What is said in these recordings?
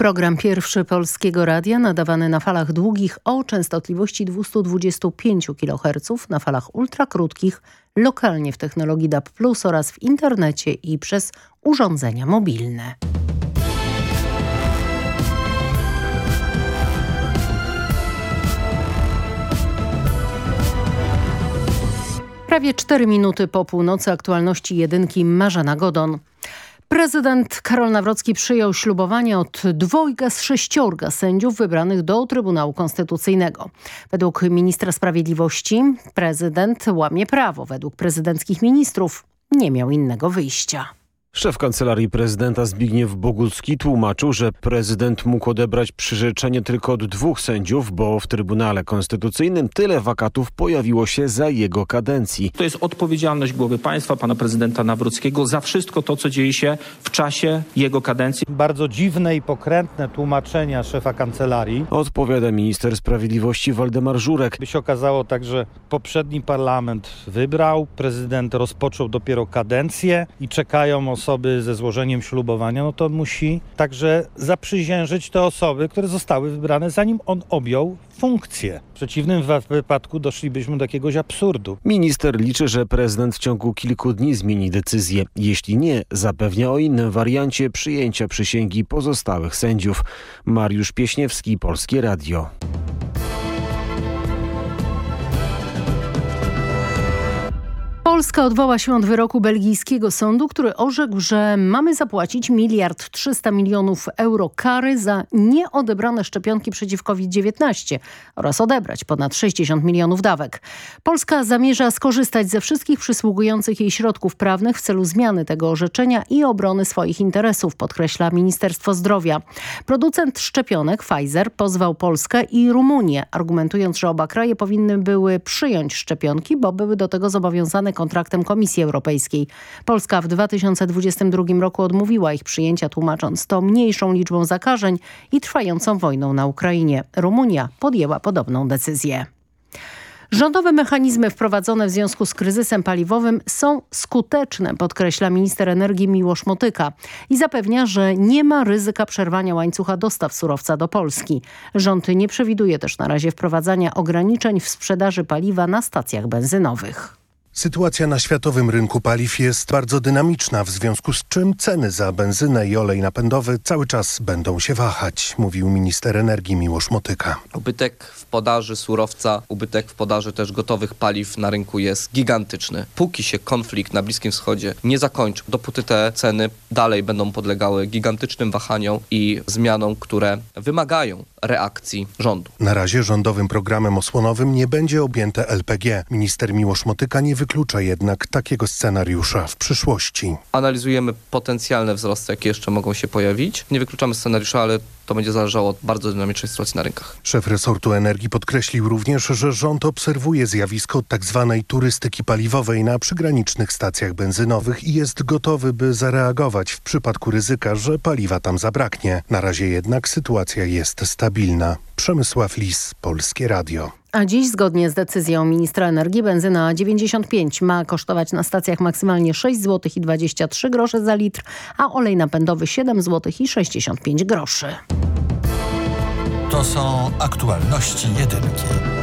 Program pierwszy Polskiego Radia nadawany na falach długich o częstotliwości 225 kHz, na falach ultrakrótkich, lokalnie w technologii DAB+, oraz w internecie i przez urządzenia mobilne. Prawie 4 minuty po północy aktualności jedynki Marzena Godon. Prezydent Karol Nawrocki przyjął ślubowanie od dwojga z sześciorga sędziów wybranych do Trybunału Konstytucyjnego. Według ministra sprawiedliwości prezydent łamie prawo. Według prezydenckich ministrów nie miał innego wyjścia. Szef Kancelarii Prezydenta Zbigniew Bogucki tłumaczył, że prezydent mógł odebrać przyrzeczenie tylko od dwóch sędziów, bo w Trybunale Konstytucyjnym tyle wakatów pojawiło się za jego kadencji. To jest odpowiedzialność głowy państwa, pana prezydenta Nawrockiego za wszystko to, co dzieje się w czasie jego kadencji. Bardzo dziwne i pokrętne tłumaczenia szefa kancelarii. Odpowiada minister sprawiedliwości Waldemar Żurek. By się okazało tak, że poprzedni parlament wybrał, prezydent rozpoczął dopiero kadencję i czekają osoby ze złożeniem ślubowania, no to musi także zaprzysiężyć te osoby, które zostały wybrane zanim on objął funkcję. W przeciwnym wypadku doszlibyśmy do jakiegoś absurdu. Minister liczy, że prezydent w ciągu kilku dni zmieni decyzję. Jeśli nie, zapewnia o innym wariancie przyjęcia przysięgi pozostałych sędziów. Mariusz Pieśniewski, Polskie Radio. Polska odwoła się od wyroku belgijskiego sądu, który orzekł, że mamy zapłacić miliard 300 milionów euro kary za nieodebrane szczepionki przeciw COVID-19 oraz odebrać ponad 60 milionów dawek. Polska zamierza skorzystać ze wszystkich przysługujących jej środków prawnych w celu zmiany tego orzeczenia i obrony swoich interesów, podkreśla Ministerstwo Zdrowia. Producent szczepionek Pfizer pozwał Polskę i Rumunię, argumentując, że oba kraje powinny były przyjąć szczepionki, bo były do tego zobowiązane kontraktem Komisji Europejskiej. Polska w 2022 roku odmówiła ich przyjęcia, tłumacząc to mniejszą liczbą zakażeń i trwającą wojną na Ukrainie. Rumunia podjęła podobną decyzję. Rządowe mechanizmy wprowadzone w związku z kryzysem paliwowym są skuteczne, podkreśla minister energii Miłosz Motyka i zapewnia, że nie ma ryzyka przerwania łańcucha dostaw surowca do Polski. Rząd nie przewiduje też na razie wprowadzania ograniczeń w sprzedaży paliwa na stacjach benzynowych. Sytuacja na światowym rynku paliw jest bardzo dynamiczna, w związku z czym ceny za benzynę i olej napędowy cały czas będą się wahać, mówił minister energii Miłosz Motyka. Ubytek w podaży surowca, ubytek w podaży też gotowych paliw na rynku jest gigantyczny. Póki się konflikt na Bliskim Wschodzie nie zakończy, dopóty te ceny dalej będą podlegały gigantycznym wahaniom i zmianom, które wymagają reakcji rządu. Na razie rządowym programem osłonowym nie będzie objęte LPG. Minister Miłosz Motyka nie wyklucza jednak takiego scenariusza w przyszłości. Analizujemy potencjalne wzrosty, jakie jeszcze mogą się pojawić. Nie wykluczamy scenariusza, ale to będzie zależało od bardzo dynamicznej sytuacji na rynkach. Szef resortu energii podkreślił również, że rząd obserwuje zjawisko tzw. Tak turystyki paliwowej na przygranicznych stacjach benzynowych i jest gotowy, by zareagować w przypadku ryzyka, że paliwa tam zabraknie. Na razie jednak sytuacja jest stabilna. Przemysław Lis, Polskie Radio. A dziś zgodnie z decyzją ministra energii benzyna 95 ma kosztować na stacjach maksymalnie 6 zł i 23 grosze za litr, a olej napędowy 7 zł i 65 groszy. To są aktualności jedynki.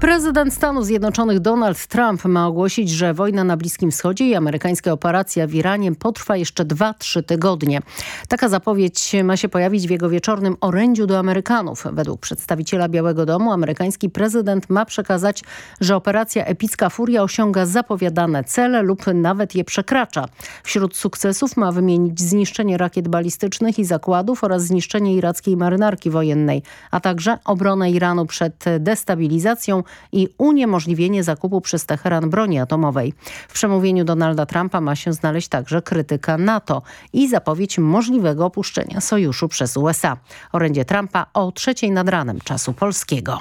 Prezydent Stanów Zjednoczonych Donald Trump ma ogłosić, że wojna na Bliskim Wschodzie i amerykańska operacja w Iranie potrwa jeszcze 2-3 tygodnie. Taka zapowiedź ma się pojawić w jego wieczornym orędziu do Amerykanów. Według przedstawiciela Białego Domu amerykański prezydent ma przekazać, że operacja Epicka Furia osiąga zapowiadane cele lub nawet je przekracza. Wśród sukcesów ma wymienić zniszczenie rakiet balistycznych i zakładów oraz zniszczenie irackiej marynarki wojennej, a także obronę Iranu przed destabilizacją i uniemożliwienie zakupu przez Teheran broni atomowej. W przemówieniu Donalda Trumpa ma się znaleźć także krytyka NATO i zapowiedź możliwego opuszczenia sojuszu przez USA. Orędzie Trumpa o trzeciej nad ranem czasu polskiego.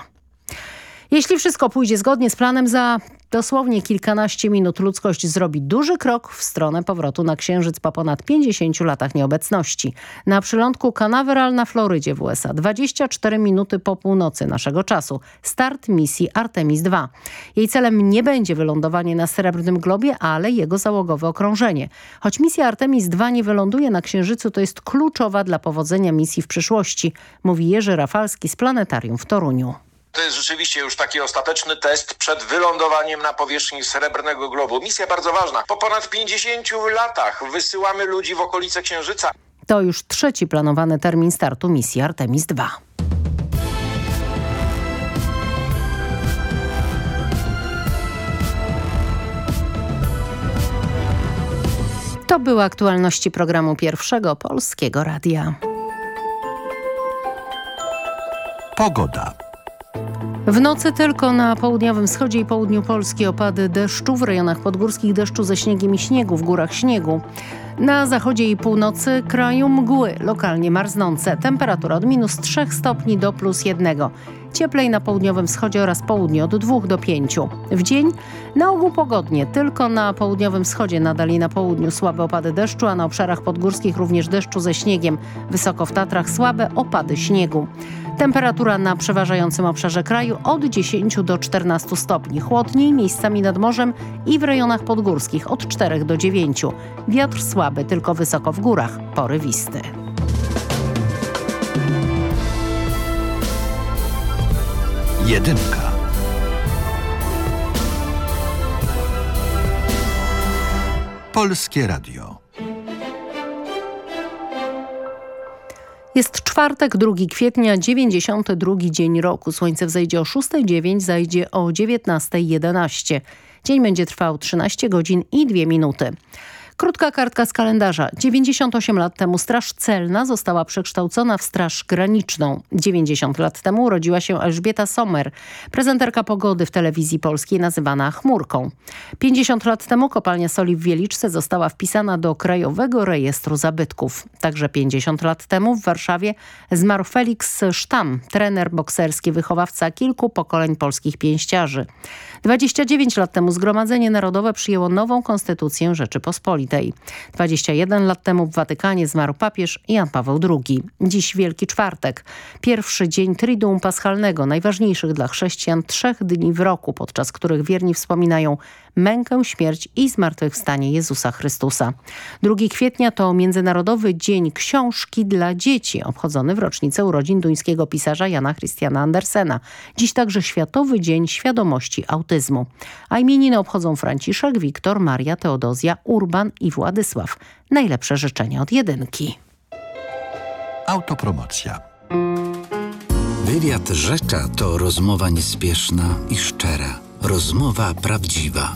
Jeśli wszystko pójdzie zgodnie z planem za Dosłownie kilkanaście minut ludzkość zrobi duży krok w stronę powrotu na Księżyc po ponad 50 latach nieobecności. Na przylądku Canaveral na Florydzie w USA 24 minuty po północy naszego czasu. Start misji Artemis II. Jej celem nie będzie wylądowanie na Srebrnym Globie, ale jego załogowe okrążenie. Choć misja Artemis II nie wyląduje na Księżycu, to jest kluczowa dla powodzenia misji w przyszłości, mówi Jerzy Rafalski z Planetarium w Toruniu. To jest rzeczywiście już taki ostateczny test przed wylądowaniem na powierzchni Srebrnego Globu. Misja bardzo ważna. Po ponad 50 latach wysyłamy ludzi w okolice Księżyca. To już trzeci planowany termin startu misji Artemis II. To były aktualności programu Pierwszego Polskiego Radia. Pogoda. W nocy tylko na południowym wschodzie i południu Polski opady deszczu, w rejonach podgórskich deszczu ze śniegiem i śniegu, w górach śniegu. Na zachodzie i północy kraju mgły, lokalnie marznące. Temperatura od minus 3 stopni do plus 1. Cieplej na południowym wschodzie oraz południu od 2 do 5. W dzień na ogół pogodnie, tylko na południowym wschodzie nadal i na południu słabe opady deszczu, a na obszarach podgórskich również deszczu ze śniegiem. Wysoko w Tatrach słabe opady śniegu. Temperatura na przeważającym obszarze kraju od 10 do 14 stopni. Chłodniej miejscami nad morzem i w rejonach podgórskich od 4 do 9. Wiatr słaby, tylko wysoko w górach, porywisty. Jedynka. Polskie Radio. Jest czwartek, 2 kwietnia, 92 dzień roku. Słońce wzejdzie o 6.09, zajdzie o 19.11. Dzień będzie trwał 13 godzin i 2 minuty. Krótka kartka z kalendarza. 98 lat temu Straż Celna została przekształcona w Straż Graniczną. 90 lat temu urodziła się Elżbieta Sommer, prezenterka pogody w telewizji polskiej nazywana Chmurką. 50 lat temu kopalnia soli w Wieliczce została wpisana do Krajowego Rejestru Zabytków. Także 50 lat temu w Warszawie zmarł Felix Sztam, trener bokserski, wychowawca kilku pokoleń polskich pięściarzy. 29 lat temu Zgromadzenie Narodowe przyjęło nową konstytucję Rzeczypospolitej. 21 lat temu w Watykanie zmarł papież Jan Paweł II. Dziś Wielki Czwartek, pierwszy dzień Triduum Paschalnego, najważniejszych dla chrześcijan trzech dni w roku, podczas których wierni wspominają mękę, śmierć i zmartwychwstanie Jezusa Chrystusa. 2 kwietnia to Międzynarodowy Dzień Książki dla Dzieci, obchodzony w rocznicę urodzin duńskiego pisarza Jana Christiana Andersena. Dziś także Światowy Dzień Świadomości Autyzmu. A imieniny obchodzą Franciszek, Wiktor, Maria, Teodozja, Urban i Władysław. Najlepsze życzenia od jedynki. Autopromocja. Wywiad Rzecza to rozmowa niespieszna i szczera. Rozmowa prawdziwa.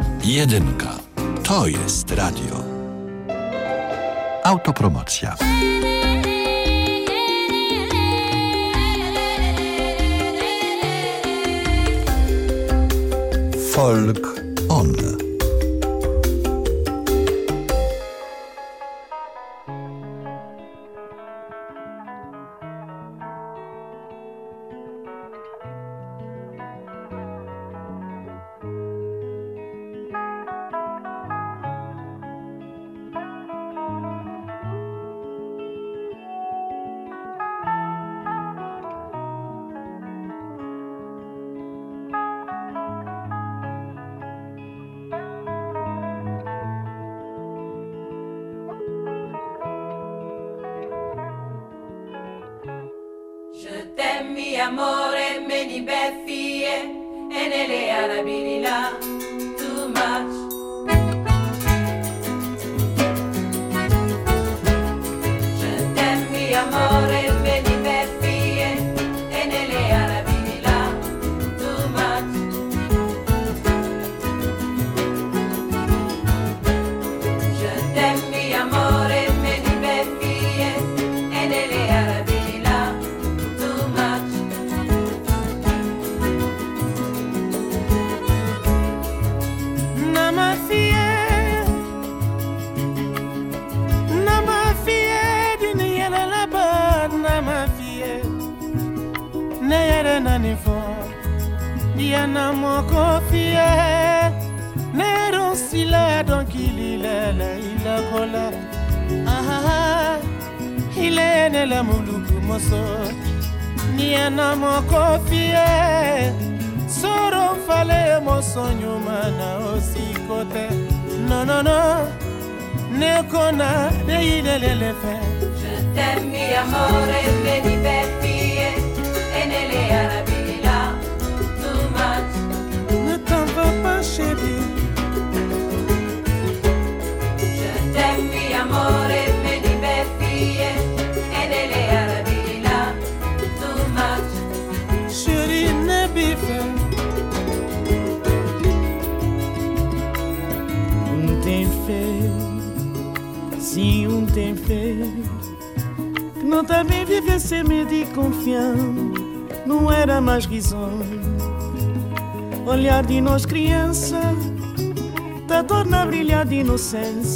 Jedynka. To jest radio. Autopromocja. Folk on.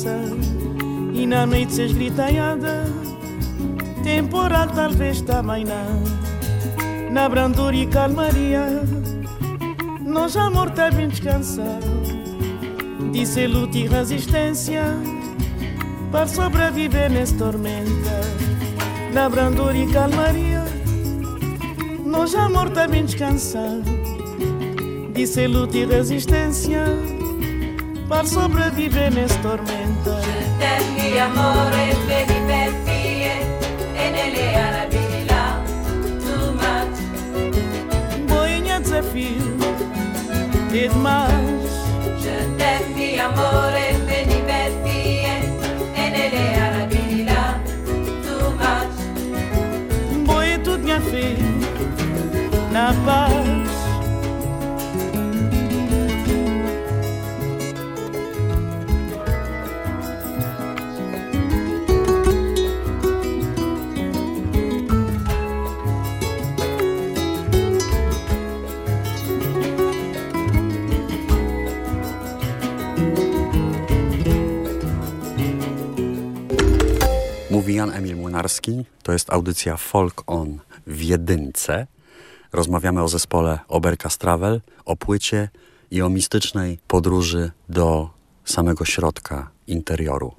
Inocência. E na noite se esgritaiada, temporal talvez também não. Na brandura e calmaria, nós amor tá bem descansado. Disse luta e resistência para sobreviver nessa tormenta. Na brandura e calmaria, nós amor tá bem descansado. Disse luta e resistência per sopravvivere nelle tormenti. Certetti amore e peripezie e nelle arabi di là, too much. Boigna zefil, did much. Certetti amore e e nelle arabi là, too much. Boie tut mia fil, na paz. Jan Emil Młynarski, to jest audycja Folk On w jedynce. Rozmawiamy o zespole Oberkastavel, o płycie i o mistycznej podróży do samego środka interioru.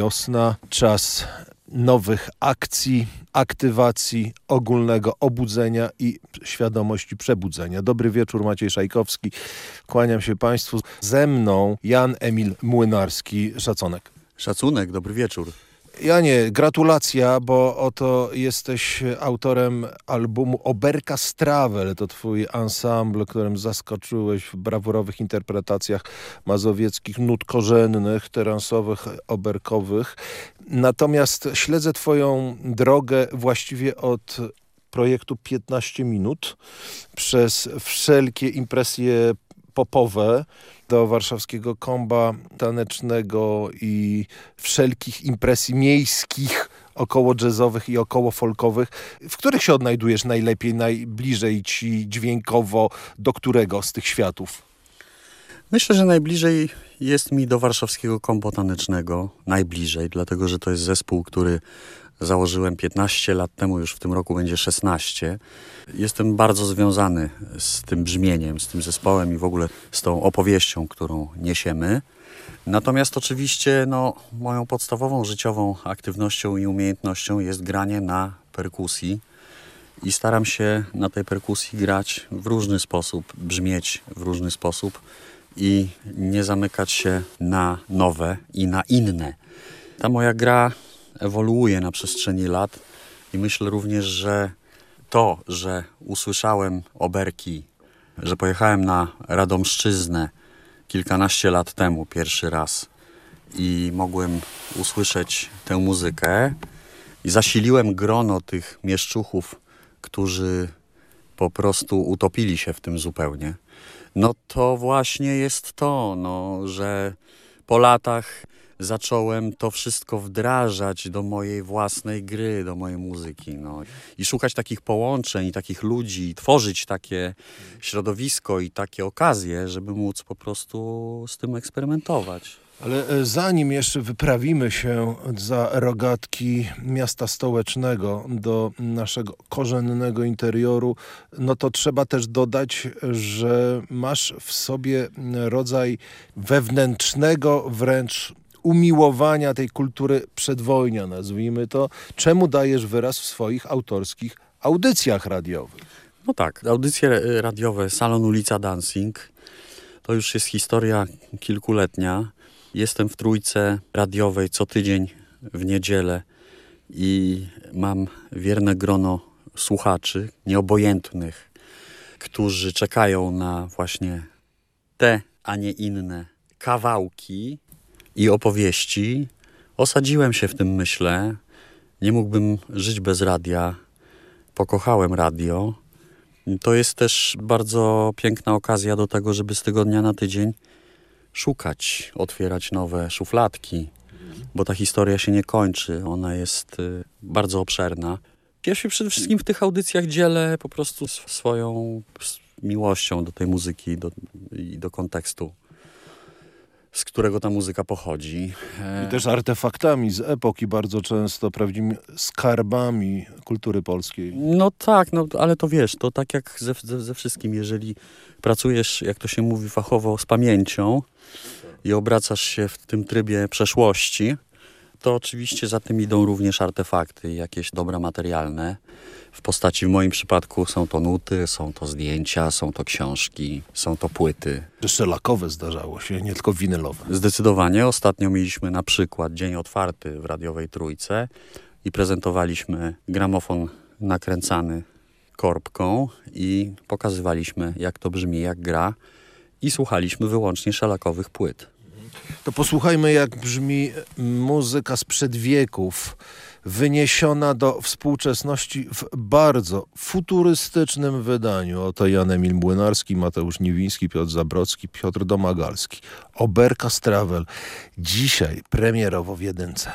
Wiosna, czas nowych akcji, aktywacji, ogólnego obudzenia i świadomości przebudzenia. Dobry wieczór, Maciej Szajkowski. Kłaniam się Państwu. Ze mną Jan Emil Młynarski. Szacunek. Szacunek, dobry wieczór. Janie, gratulacja, bo oto jesteś autorem albumu Oberka Stravel. To twój ensemble, którym zaskoczyłeś w brawurowych interpretacjach mazowieckich nut korzennych, terensowych, oberkowych. Natomiast śledzę twoją drogę właściwie od projektu 15 minut przez wszelkie impresje popowe do warszawskiego komba tanecznego i wszelkich impresji miejskich, około jazzowych i około folkowych. W których się odnajdujesz najlepiej, najbliżej ci dźwiękowo, do którego z tych światów? Myślę, że najbliżej jest mi do warszawskiego kombo tanecznego. Najbliżej, dlatego że to jest zespół, który założyłem 15 lat temu, już w tym roku będzie 16. Jestem bardzo związany z tym brzmieniem, z tym zespołem i w ogóle z tą opowieścią, którą niesiemy. Natomiast oczywiście no, moją podstawową życiową aktywnością i umiejętnością jest granie na perkusji. I staram się na tej perkusji grać w różny sposób, brzmieć w różny sposób i nie zamykać się na nowe i na inne. Ta moja gra ewoluuje na przestrzeni lat i myślę również, że to, że usłyszałem oberki, że pojechałem na Radomszczyznę kilkanaście lat temu pierwszy raz i mogłem usłyszeć tę muzykę i zasiliłem grono tych mieszczuchów, którzy po prostu utopili się w tym zupełnie. No to właśnie jest to, no, że po latach zacząłem to wszystko wdrażać do mojej własnej gry, do mojej muzyki. No. I szukać takich połączeń, i takich ludzi, i tworzyć takie środowisko i takie okazje, żeby móc po prostu z tym eksperymentować. Ale e, zanim jeszcze wyprawimy się za rogatki miasta stołecznego do naszego korzennego interioru, no to trzeba też dodać, że masz w sobie rodzaj wewnętrznego wręcz umiłowania tej kultury przedwojnia, nazwijmy to. Czemu dajesz wyraz w swoich autorskich audycjach radiowych? No tak, audycje radiowe Salon Ulica Dancing to już jest historia kilkuletnia. Jestem w trójce radiowej co tydzień w niedzielę i mam wierne grono słuchaczy, nieobojętnych, którzy czekają na właśnie te, a nie inne kawałki i opowieści. Osadziłem się w tym myślę. Nie mógłbym żyć bez radia. Pokochałem radio. To jest też bardzo piękna okazja do tego, żeby z tygodnia na tydzień szukać, otwierać nowe szufladki, bo ta historia się nie kończy. Ona jest y, bardzo obszerna. Ja się przede wszystkim w tych audycjach dzielę po prostu swoją miłością do tej muzyki do, i do kontekstu z którego ta muzyka pochodzi. I też artefaktami z epoki, bardzo często prawdziwymi skarbami kultury polskiej. No tak, no ale to wiesz, to tak jak ze, ze, ze wszystkim, jeżeli pracujesz, jak to się mówi fachowo, z pamięcią i obracasz się w tym trybie przeszłości, to oczywiście za tym idą również artefakty, jakieś dobra materialne. W postaci, w moim przypadku, są to nuty, są to zdjęcia, są to książki, są to płyty. Jeszcze lakowe zdarzało się, nie tylko winylowe. Zdecydowanie. Ostatnio mieliśmy na przykład dzień otwarty w radiowej Trójce i prezentowaliśmy gramofon nakręcany korbką i pokazywaliśmy, jak to brzmi, jak gra i słuchaliśmy wyłącznie szalakowych płyt. To posłuchajmy, jak brzmi muzyka sprzed wieków, wyniesiona do współczesności w bardzo futurystycznym wydaniu. Oto Jan Emil Młynarski, Mateusz Niwiński, Piotr Zabrocki, Piotr Domagalski. Oberka Stravel. Dzisiaj premierowo w jedynce.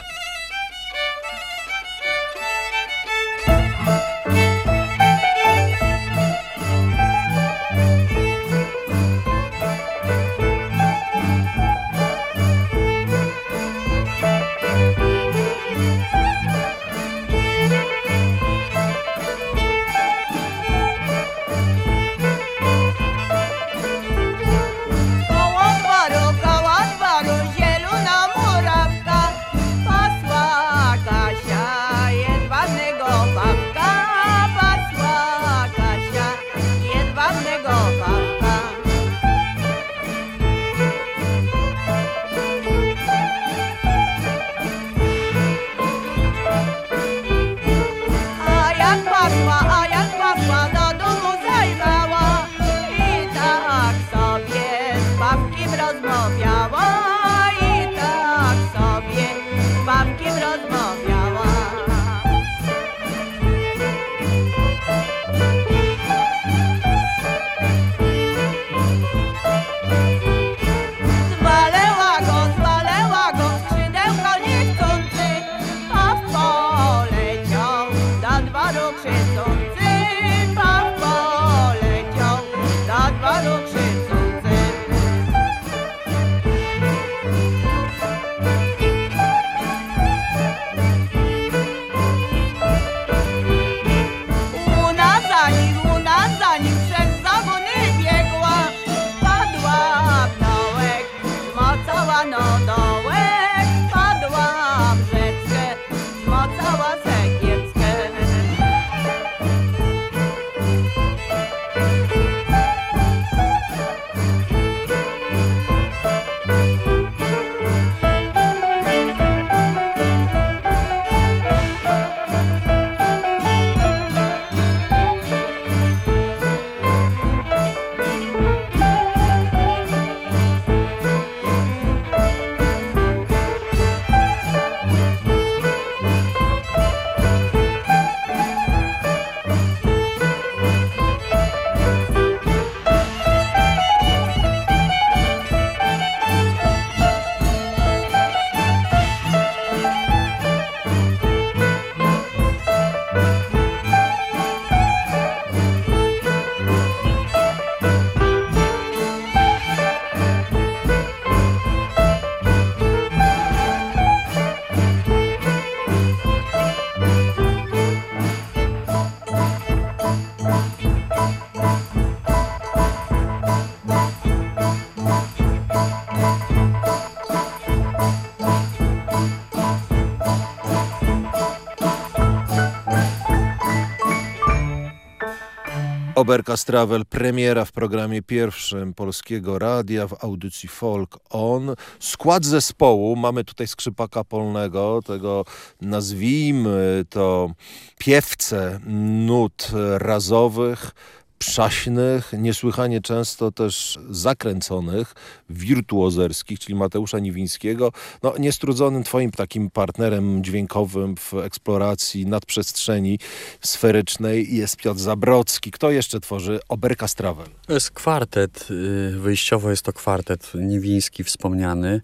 Oberka Stravel, premiera w programie pierwszym Polskiego Radia w audycji Folk On. Skład zespołu, mamy tutaj skrzypaka polnego, tego nazwijmy to piewce nut razowych, przaśnych, niesłychanie często też zakręconych, wirtuozerskich, czyli Mateusza Niwińskiego, no niestrudzonym twoim takim partnerem dźwiękowym w eksploracji nadprzestrzeni sferycznej jest Piotr Zabrocki. Kto jeszcze tworzy Oberka Stravel? To jest kwartet, y, wyjściowo jest to kwartet Niwiński wspomniany,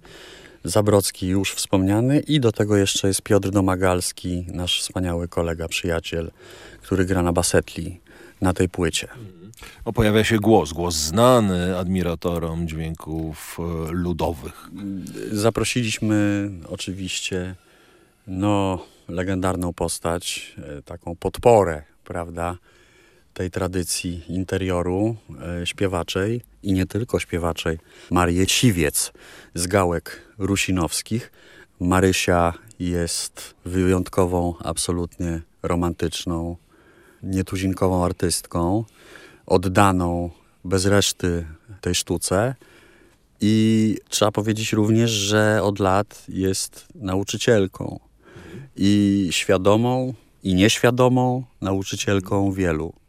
Zabrocki już wspomniany i do tego jeszcze jest Piotr Domagalski, nasz wspaniały kolega, przyjaciel, który gra na basetli na tej płycie. O, pojawia się głos, głos znany admiratorom dźwięków e, ludowych. Zaprosiliśmy oczywiście no, legendarną postać, e, taką podporę, prawda, tej tradycji interioru e, śpiewaczej i nie tylko śpiewaczej, Marię Siwiec z gałek rusinowskich. Marysia jest wyjątkową, absolutnie romantyczną, nietuzinkową artystką, oddaną bez reszty tej sztuce. I trzeba powiedzieć również, że od lat jest nauczycielką i świadomą, i nieświadomą nauczycielką wielu.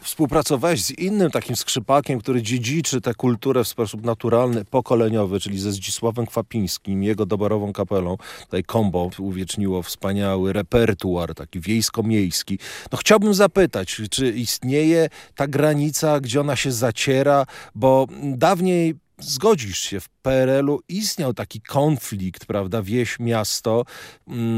Współpracowałeś z innym takim skrzypakiem, który dziedziczy tę kulturę w sposób naturalny, pokoleniowy, czyli ze Zdzisławem Kwapińskim, jego doborową kapelą. Tutaj kombo uwieczniło wspaniały repertuar, taki wiejsko-miejski. No chciałbym zapytać, czy istnieje ta granica, gdzie ona się zaciera, bo dawniej zgodzisz się, w PRL-u istniał taki konflikt, prawda, wieś, miasto.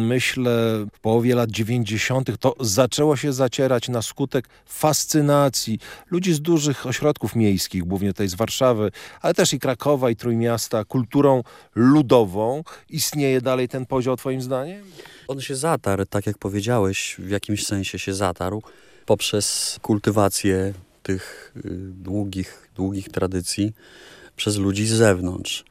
Myślę, w połowie lat 90. to zaczęło się zacierać na skutek fascynacji ludzi z dużych ośrodków miejskich, głównie tutaj z Warszawy, ale też i Krakowa, i Trójmiasta, kulturą ludową. Istnieje dalej ten podział, twoim zdaniem? On się zatarł, tak jak powiedziałeś, w jakimś sensie się zatarł poprzez kultywację tych y, długich, długich tradycji przez ludzi z zewnątrz.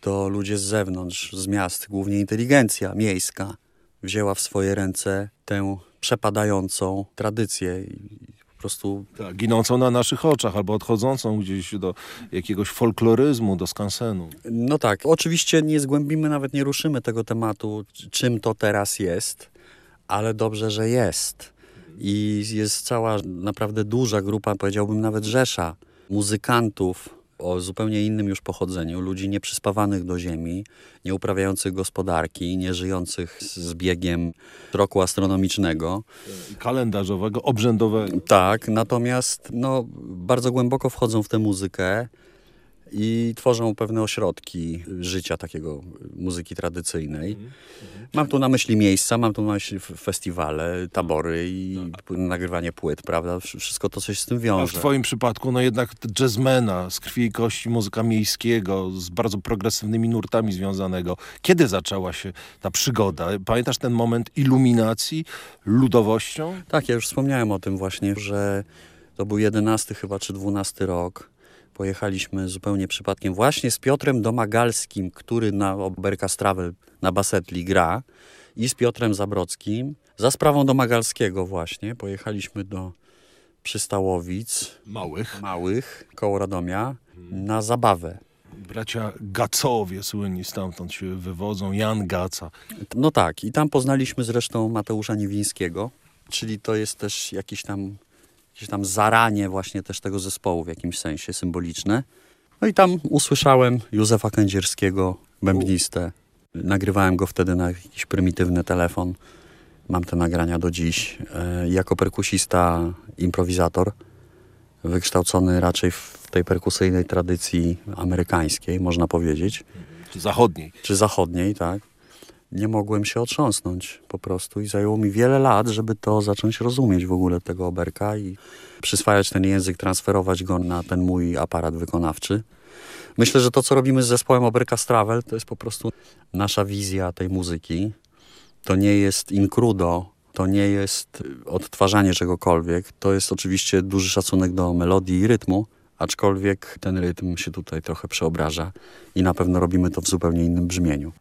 To ludzie z zewnątrz, z miast, głównie inteligencja miejska, wzięła w swoje ręce tę przepadającą tradycję i po prostu Tak, ginącą na naszych oczach, albo odchodzącą gdzieś do jakiegoś folkloryzmu, do skansenu. No tak, oczywiście nie zgłębimy, nawet nie ruszymy tego tematu, czym to teraz jest, ale dobrze, że jest. I jest cała naprawdę duża grupa, powiedziałbym nawet rzesza muzykantów o zupełnie innym już pochodzeniu, ludzi nieprzyspawanych do ziemi, nie uprawiających gospodarki, nie żyjących z biegiem roku astronomicznego. Kalendarzowego, obrzędowego. Tak, natomiast no, bardzo głęboko wchodzą w tę muzykę i tworzą pewne ośrodki życia takiego muzyki tradycyjnej. Mam tu na myśli miejsca, mam tu na myśli festiwale, tabory i p- nagrywanie płyt, prawda? Wsz- Wszystko to coś z tym A w wiąże. twoim przypadku, no jednak jazzmena z krwi i kości muzyka miejskiego, z bardzo progresywnymi nurtami związanego. Kiedy zaczęła się ta przygoda? Pamiętasz ten moment iluminacji ludowością? Tak, ja już wspomniałem o tym właśnie, że to był 11 chyba czy 12 rok. Pojechaliśmy zupełnie przypadkiem właśnie z Piotrem Domagalskim, który na Oberka Stravel na Basetli gra i z Piotrem Zabrockim za sprawą Domagalskiego właśnie. Pojechaliśmy do Przystałowic. Małych. Małych, koło Radomia, na zabawę. Bracia Gacowie słynni stamtąd się wywodzą, Jan Gaca. No tak, i tam poznaliśmy zresztą Mateusza Niwińskiego, czyli to jest też jakiś tam, jakieś tam zaranie właśnie też tego zespołu w jakimś sensie symboliczne. No i tam usłyszałem Józefa Kędzierskiego, bębnistę. Nagrywałem go wtedy na jakiś prymitywny telefon. Mam te nagrania do dziś. E, jako perkusista, improwizator, wykształcony raczej w tej perkusyjnej tradycji amerykańskiej, można powiedzieć. Czy zachodniej. Czy zachodniej, tak. Nie mogłem się otrząsnąć po prostu i zajęło mi wiele lat, żeby to zacząć rozumieć w ogóle tego oberka i przyswajać ten język, transferować go na ten mój aparat wykonawczy. Myślę, że to, co robimy z zespołem Oberka Stravel, to jest po prostu nasza wizja tej muzyki. To nie jest inkrudo, to nie jest odtwarzanie czegokolwiek. To jest oczywiście duży szacunek do melodii i rytmu, aczkolwiek ten rytm się tutaj trochę przeobraża i na pewno robimy to w zupełnie innym brzmieniu.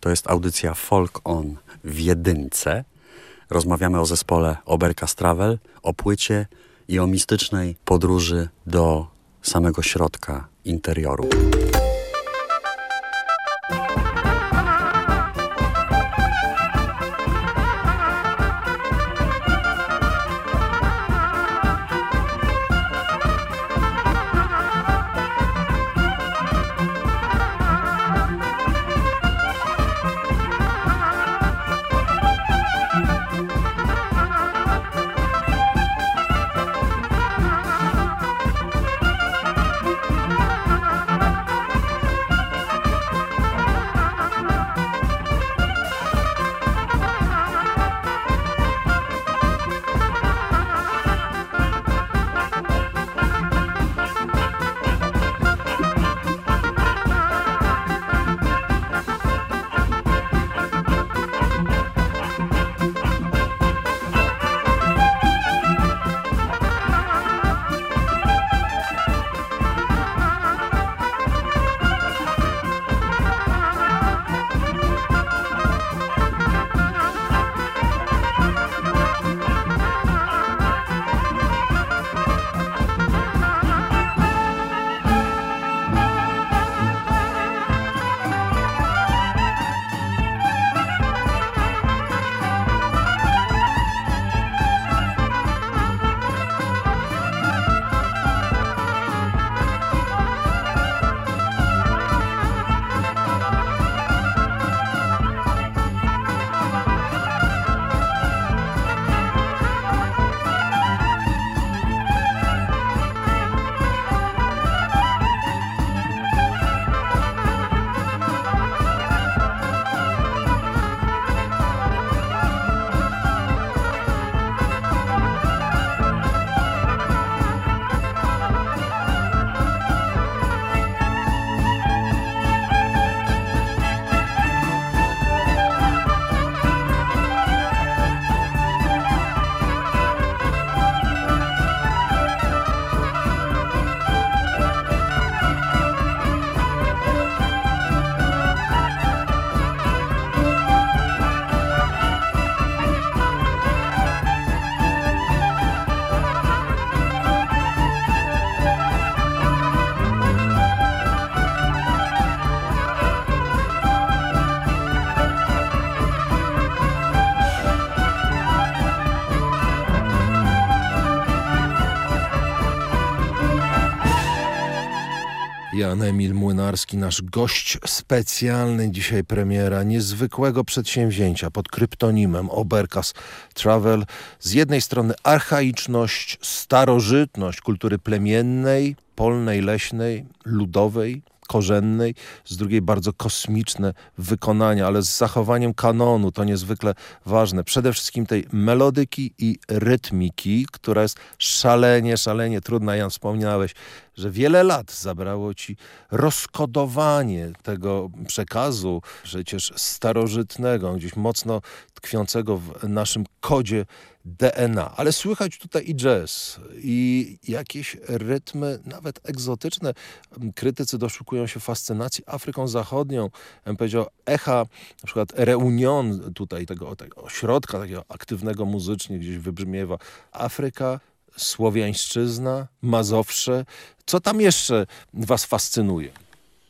To jest audycja Folk On w jedynce. Rozmawiamy o zespole Oberka Stravel, o płycie i o mistycznej podróży do samego środka interioru. Jan Emil Młynarski, nasz gość specjalny, dzisiaj premiera niezwykłego przedsięwzięcia pod kryptonimem Oberkas Travel. Z jednej strony archaiczność, starożytność kultury plemiennej, polnej, leśnej, ludowej, korzennej, z drugiej bardzo kosmiczne wykonania, ale z zachowaniem kanonu, to niezwykle ważne. Przede wszystkim tej melodyki i rytmiki, która jest szalenie, szalenie trudna. Jan, wspomniałeś, że wiele lat zabrało ci rozkodowanie tego przekazu, przecież starożytnego, gdzieś mocno tkwiącego w naszym kodzie DNA. Ale słychać tutaj i jazz, i jakieś rytmy, nawet egzotyczne. Krytycy doszukują się fascynacji Afryką Zachodnią. Ja bym powiedział, echa, na przykład Reunion tutaj, tego, tego ośrodka takiego aktywnego muzycznie gdzieś wybrzmiewa. Afryka, Słowiańszczyzna, Mazowsze. Co tam jeszcze was fascynuje?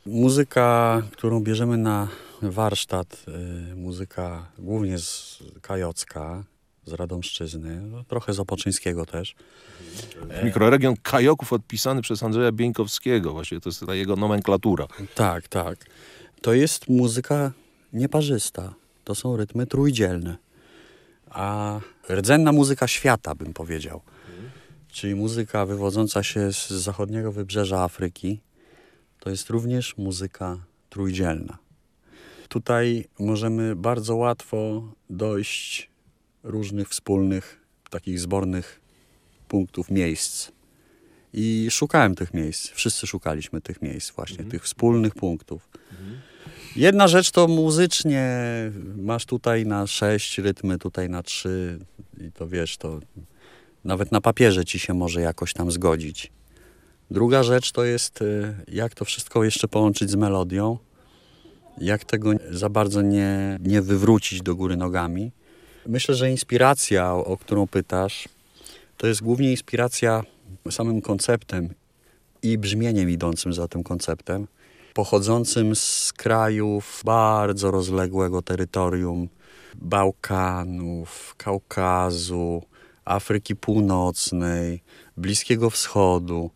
Muzyka, którą bierzemy na warsztat, y, muzyka głównie z Kajocka, z Radomszczyzny, no, trochę z Opoczyńskiego też. Mikroregion Kajoków odpisany przez Andrzeja Bieńkowskiego. Właśnie to jest ta jego nomenklatura. Tak, tak. To jest muzyka nieparzysta. To są rytmy trójdzielne. A rdzenna muzyka świata, bym powiedział. Czyli muzyka wywodząca się z zachodniego wybrzeża Afryki, to jest również muzyka trójdzielna. Tutaj możemy bardzo łatwo dojść różnych wspólnych, takich zbornych punktów, miejsc. I szukałem tych miejsc. Wszyscy szukaliśmy tych miejsc, właśnie tych wspólnych punktów. Jedna rzecz to muzycznie masz tutaj na sześć rytmy, tutaj na trzy i to wiesz, to nawet na papierze ci się może jakoś tam zgodzić. Druga rzecz to jest, y, jak to wszystko jeszcze połączyć z melodią. Jak tego za bardzo nie, nie wywrócić do góry nogami? Myślę, że inspiracja, o, o którą pytasz, to jest głównie inspiracja samym konceptem i brzmieniem idącym za tym konceptem, pochodzącym z krajów bardzo rozległego terytorium Bałkanów, Kaukazu, Afryki Północnej, Bliskiego Wschodu.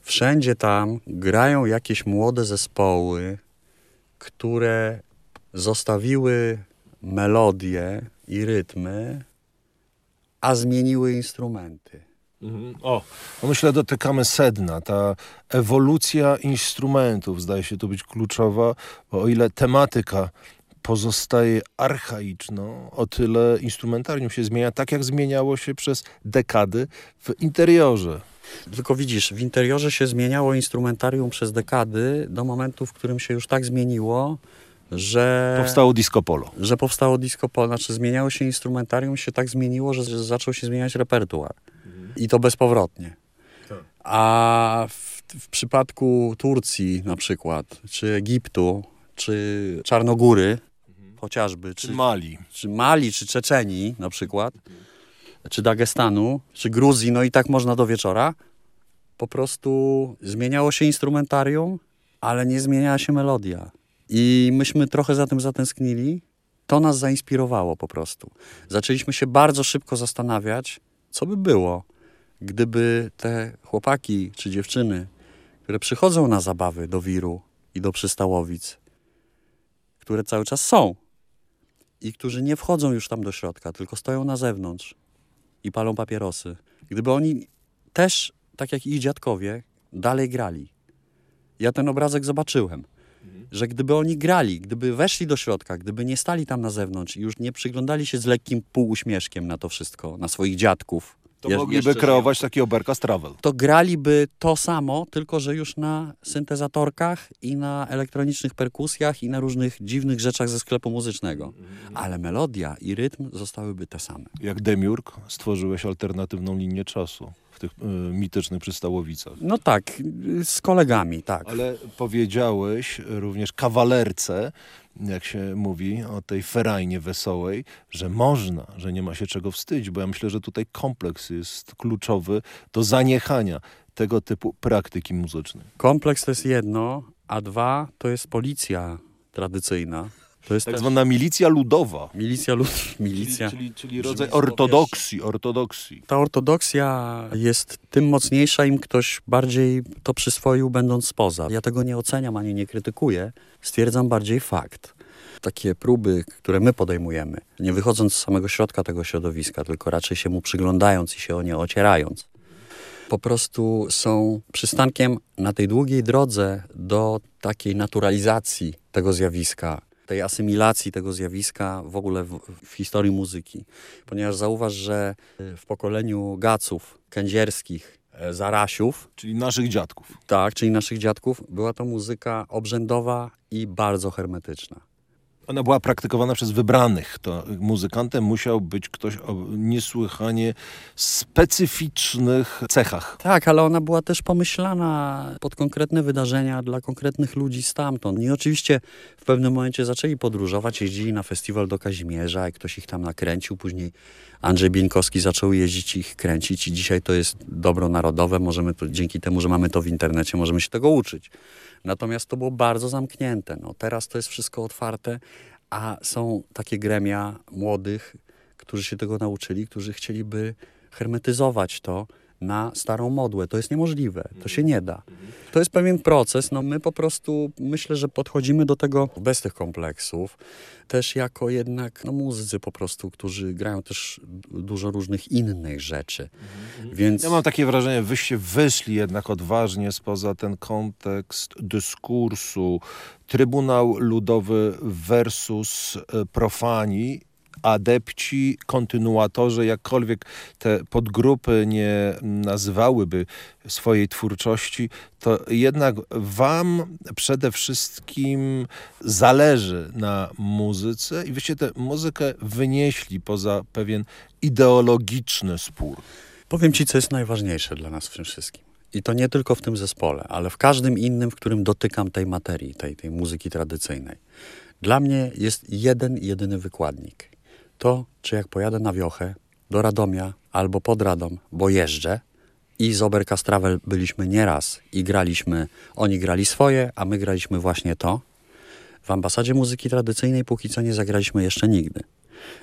Wszędzie tam grają jakieś młode zespoły, które zostawiły melodie i rytmy, a zmieniły instrumenty. O, no myślę, dotykamy sedna. Ta ewolucja instrumentów zdaje się tu być kluczowa, bo o ile tematyka pozostaje archaiczną, o tyle instrumentarium się zmienia tak, jak zmieniało się przez dekady w interiorze. Tylko widzisz, w interiorze się zmieniało instrumentarium przez dekady do momentu, w którym się już tak zmieniło, że... Powstało disco polo. Że powstało disco polo. Znaczy zmieniało się instrumentarium, się tak zmieniło, że, że zaczął się zmieniać repertuar. I to bezpowrotnie. A w, w przypadku Turcji na przykład, czy Egiptu, czy Czarnogóry chociażby, czy, Mali. czy Mali, czy Czeczenii na przykład, czy Dagestanu, czy Gruzji, no i tak można do wieczora, po prostu zmieniało się instrumentarium, ale nie zmieniała się melodia. I myśmy trochę za tym zatęsknili. To nas zainspirowało po prostu. Zaczęliśmy się bardzo szybko zastanawiać, co by było, gdyby te chłopaki czy dziewczyny, które przychodzą na zabawy do Wiru i do Przystałowic, które cały czas są i którzy nie wchodzą już tam do środka, tylko stoją na zewnątrz i palą papierosy. Gdyby oni też, tak jak ich dziadkowie, dalej grali. Ja ten obrazek zobaczyłem, że gdyby oni grali, gdyby weszli do środka, gdyby nie stali tam na zewnątrz i już nie przyglądali się z lekkim półuśmieszkiem na to wszystko, na swoich dziadków. To mogliby kreować taki oberka travel. to graliby to samo, tylko że już na syntezatorkach i na elektronicznych perkusjach i na różnych dziwnych rzeczach ze sklepu muzycznego. Ale melodia i rytm zostałyby te same. Jak Demiurg stworzyłeś alternatywną linię czasu w tych y, mitycznych przystałowicach. No tak, y, z kolegami, tak. Ale powiedziałeś również kawalerce, jak się mówi o tej ferajnie wesołej, że można, że nie ma się czego wstydzić, bo ja myślę, że tutaj kompleks jest kluczowy do zaniechania tego typu praktyki muzycznej. Kompleks to jest jedno, a dwa to jest policja tradycyjna. To jest Tak też- zwana milicja ludowa. Milicja lud... Milicja. Czyli, czyli rodzaj ortodoksji, ortodoksji. Ta ortodoksja jest tym mocniejsza, im ktoś bardziej to przyswoił, będąc spoza. Ja tego nie oceniam ani nie krytykuję, stwierdzam bardziej fakt. Takie próby, które my podejmujemy, nie wychodząc z samego środka tego środowiska, tylko raczej się mu przyglądając i się o nie ocierając, po prostu są przystankiem na tej długiej drodze do takiej naturalizacji tego zjawiska, tej asymilacji tego zjawiska w ogóle w, w historii muzyki. Ponieważ zauważ, że y, w pokoleniu Gaców, Kędzierskich, e, Zarasiów, Czyli naszych dziadków. tak, czyli naszych dziadków, była to muzyka obrzędowa i bardzo hermetyczna. Ona była praktykowana przez wybranych. To muzykantem musiał być ktoś o niesłychanie specyficznych cechach. Tak, ale ona była też pomyślana pod konkretne wydarzenia dla konkretnych ludzi stamtąd. I oczywiście w pewnym momencie zaczęli podróżować, jeździli na festiwal do Kazimierza i ktoś ich tam nakręcił. Później Andrzej Bieńkowski zaczął jeździć i ich kręcić i dzisiaj to jest dobro narodowe. Możemy dzięki temu, że mamy to w internecie, możemy się tego uczyć. Natomiast to było bardzo zamknięte. No, teraz to jest wszystko otwarte, a są takie gremia młodych, którzy się tego nauczyli, którzy chcieliby hermetyzować to na starą modłę. To jest niemożliwe, to się nie da. To jest pewien proces. No my po prostu myślę, że podchodzimy do tego bez tych kompleksów, też jako jednak no, muzycy po prostu, którzy grają też dużo różnych innych rzeczy. Więc Ja mam takie wrażenie, wyście wyszli jednak odważnie spoza ten kontekst dyskursu. Trybunał Ludowy versus e, profani, adepci, kontynuatorzy, jakkolwiek te podgrupy nie nazywałyby swojej twórczości, to jednak wam przede wszystkim zależy na muzyce i wyście tę muzykę wynieśli poza pewien ideologiczny spór. powiem ci, co jest najważniejsze dla nas w tym wszystkim. I to nie tylko w tym zespole, ale w każdym innym, w którym dotykam tej materii, tej, tej muzyki tradycyjnej. Dla mnie jest jeden, jedyny wykładnik. To, czy jak pojadę na wiochę, do Radomia albo pod Radom, bo jeżdżę i z Oberkastravel byliśmy nieraz i graliśmy, oni grali swoje, a my graliśmy właśnie to. W ambasadzie muzyki tradycyjnej póki co nie zagraliśmy jeszcze nigdy.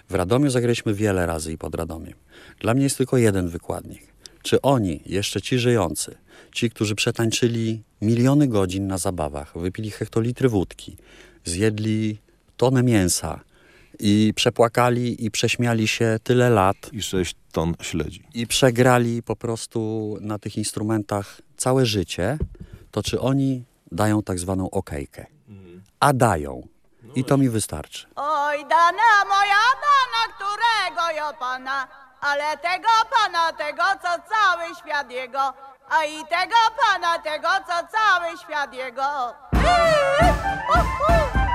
W Radomiu zagraliśmy wiele razy i pod Radomiem. Dla mnie jest tylko jeden wykładnik. Czy oni, jeszcze ci żyjący, ci, którzy przetańczyli miliony godzin na zabawach, wypili hektolitry wódki, zjedli tonę mięsa i przepłakali i prześmiali się tyle lat. I 6 ton śledzi. I przegrali po prostu na tych instrumentach całe życie, to czy oni dają tak zwaną okejkę? A dają. I to mi wystarczy. Oj, dana moja dana, którego ja pana, ale tego pana, tego co cały świat jego, a i tego pana, tego co cały świat jego. Iii, uh, uh.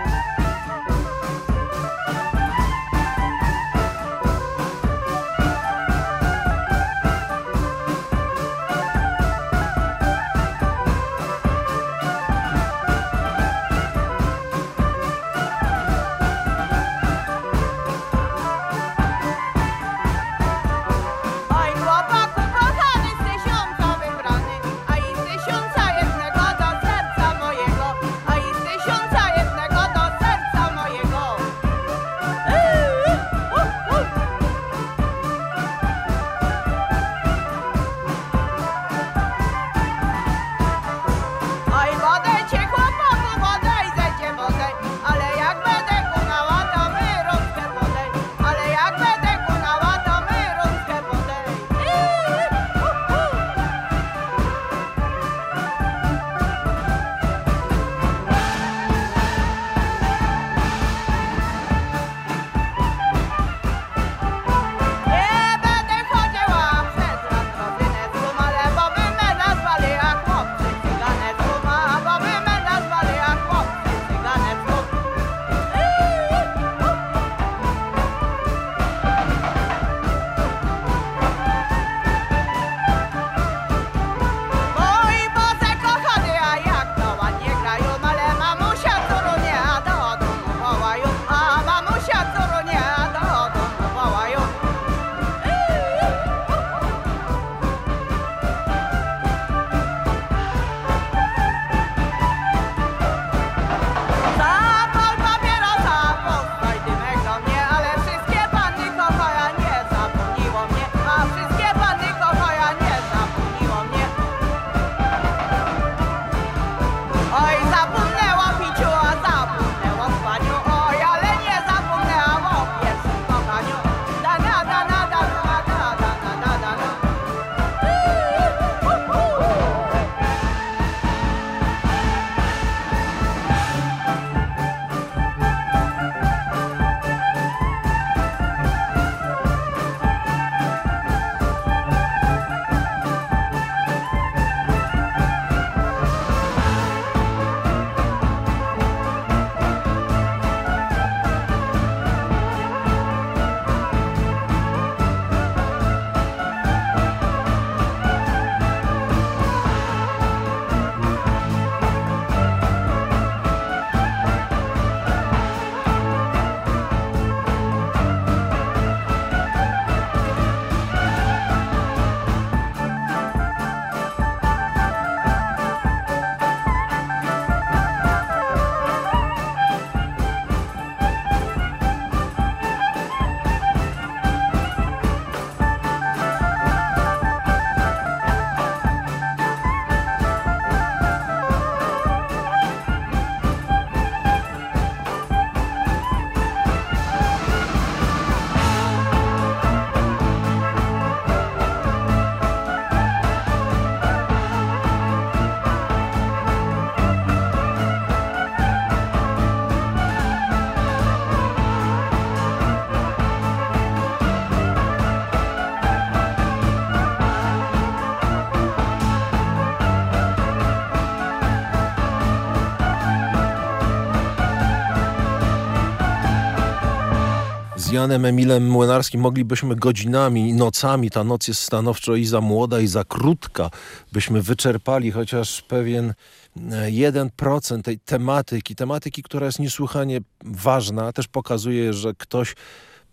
Janem Emilem Młynarskim moglibyśmy godzinami, nocami, ta noc jest stanowczo i za młoda, i za krótka, byśmy wyczerpali chociaż pewien e, 1% tej tematyki, tematyki, która jest niesłychanie ważna, też pokazuje, że ktoś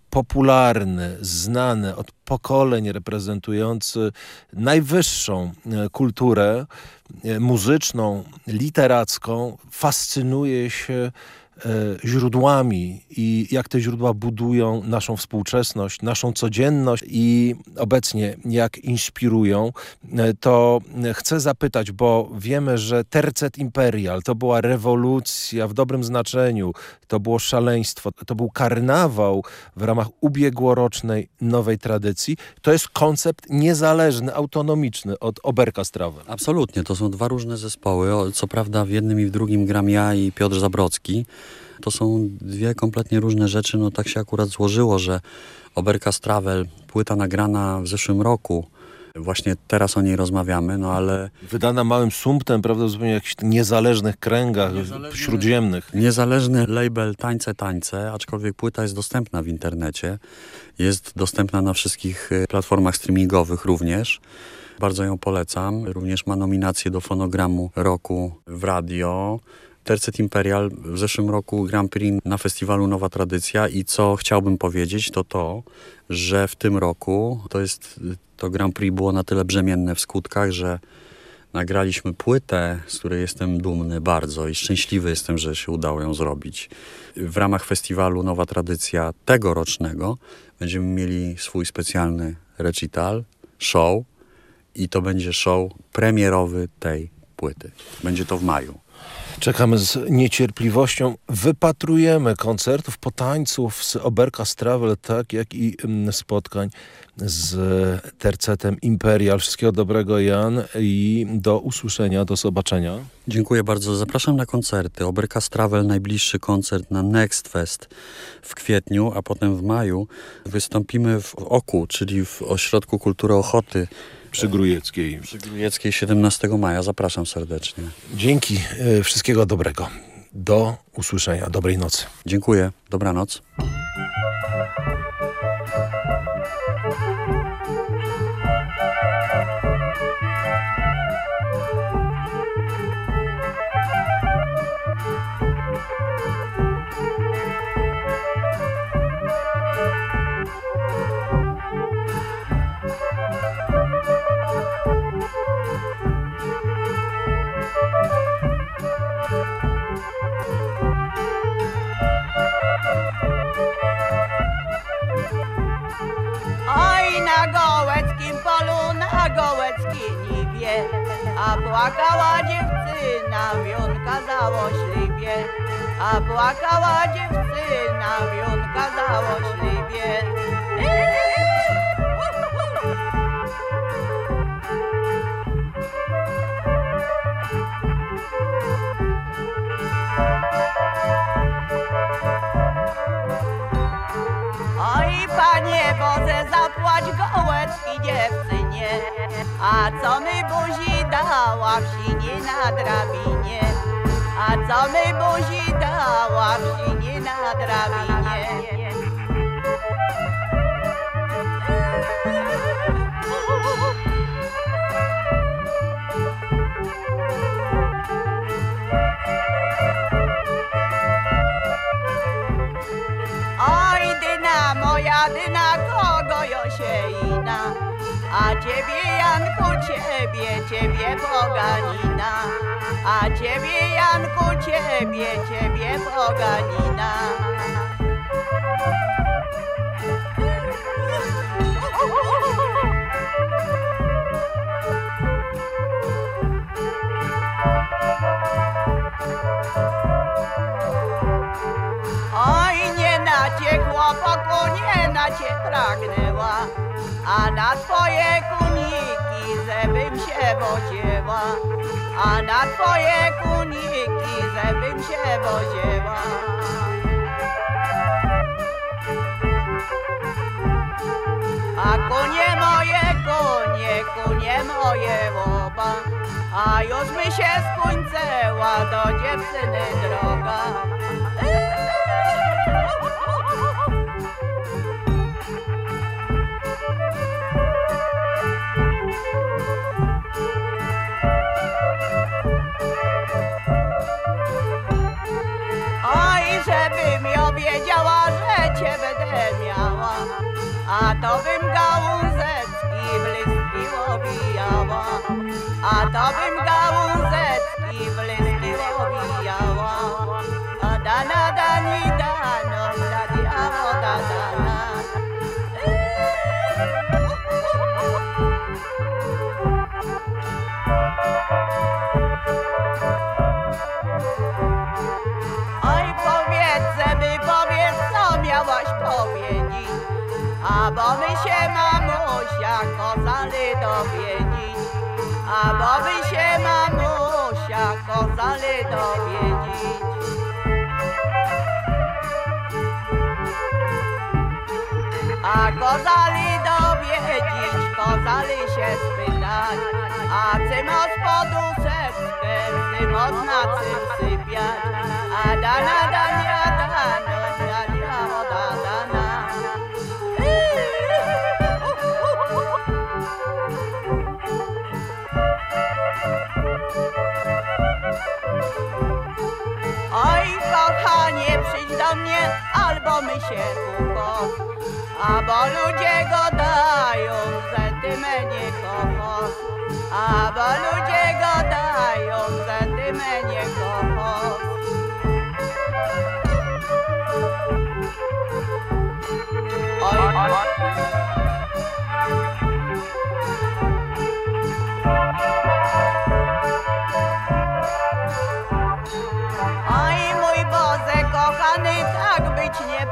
popularny, znany od pokoleń, reprezentujący najwyższą e, kulturę e, muzyczną, literacką, fascynuje się e, źródłami i jak te źródła budują naszą współczesność, naszą codzienność i obecnie jak inspirują, e, to chcę zapytać, bo wiemy, że Tercet Imperial to była rewolucja w dobrym znaczeniu, to było szaleństwo, to był karnawał w ramach ubiegłorocznej nowej tradycji. To jest koncept niezależny, autonomiczny od Oberka Strawy. Absolutnie, to są dwa różne zespoły. Co prawda w jednym i w drugim gram ja i Piotr Zabrocki. To są dwie kompletnie różne rzeczy. No tak się akurat złożyło, że Oberka Stravel, płyta nagrana w zeszłym roku, właśnie teraz o niej rozmawiamy, no ale Wydana małym sumptem, prawda, zupełnie w jakichś niezależnych kręgach śródziemnych. Niezależny label Tańce Tańce, aczkolwiek płyta jest dostępna w internecie. Jest dostępna na wszystkich y, platformach streamingowych również. Bardzo ją polecam. Również ma nominację do fonogramu roku w radio. Tercet Imperial w zeszłym roku Grand Prix na festiwalu Nowa Tradycja i co chciałbym powiedzieć to to, że w tym roku to jest to Grand Prix było na tyle brzemienne w skutkach, że nagraliśmy płytę, z której jestem dumny bardzo i szczęśliwy jestem, że się udało ją zrobić. W ramach festiwalu Nowa Tradycja tegorocznego będziemy mieli swój specjalny recital, show i to będzie show premierowy tej płyty. Będzie to w maju. Czekamy z niecierpliwością. Wypatrujemy koncertów, potańców z Oberka Stravel, tak jak i mm, spotkań z tercetem Imperial. Wszystkiego dobrego, Jan, i do usłyszenia, do zobaczenia. Dziękuję bardzo. Zapraszam na koncerty. Oberka Travel, najbliższy koncert na Next Fest w kwietniu, a potem w maju wystąpimy w Oku, czyli w Ośrodku Kultury Ochoty. Przy Grujeckiej. Przy Grujeckiej 17 maja. Zapraszam serdecznie. Dzięki, e, wszystkiego dobrego. Do usłyszenia, dobrej nocy. Dziękuję, dobranoc. A płakała dziewczyna, wionka załośliwie, a płakała dziewczyna, wionka załośliwie. Oj, panie Boże, zapłać gołeczki dziewczynie, a co my buzi dała w sinie na drabinie, a co my buzi dała w sinie na drabinie. Oj, dyna moja, dyna a ciebie Janku, ciebie, ciebie poganina, a ciebie Janku, ciebie, ciebie poganina. Oj, nie na cię pragnęła, a na twoje kuniki, żebym się wodziła, a na twoje kuniki, żebym się wodziła. A kunie moje, kunie, kunie moje łoba, a już mi się skończyła do dziewczyny droga. Wiedziała, że cię będę miała, a to bym gałązeczki w a to bym gałązeczki w listki owijała. A dana dani dano, da diamo da dana. Oj, powiedz, żeby powiedz, co miałaś powiedzieć. A bo my się mamusia kozali dowiedzieć. A bo my się mamusia kozali dowiedzieć. A kozali dowiedzieć, kozali się spytać. A cymo z poduszeczkę, cymo na czym sypiać. A dana, dania, dana, Oj, kochanie, przyjdź do mnie, albo my się kupo. A bo ludzie gadają, że ty mnie nie kochasz. A bo ludzie gadają, że ty mnie nie kochasz. Oj,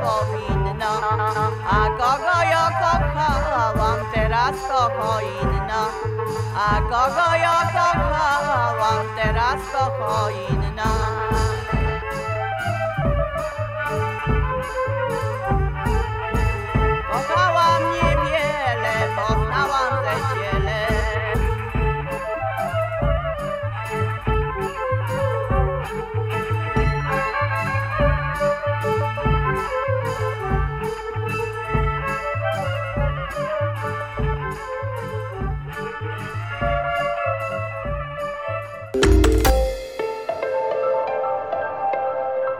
powinno. A kogo ja kochałam, teraz inna. A kogo ja kochałam, teraz kogo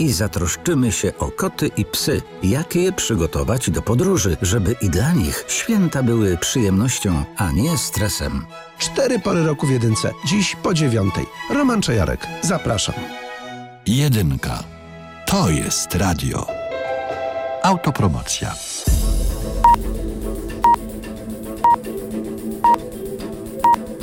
I zatroszczymy się o koty i psy, jak je przygotować do podróży, żeby i dla nich święta były przyjemnością, a nie stresem. Cztery pory roku w jedynce. Dziś po dziewiątej. Roman Czajarek. Zapraszam. Jedynka. To jest radio. Autopromocja.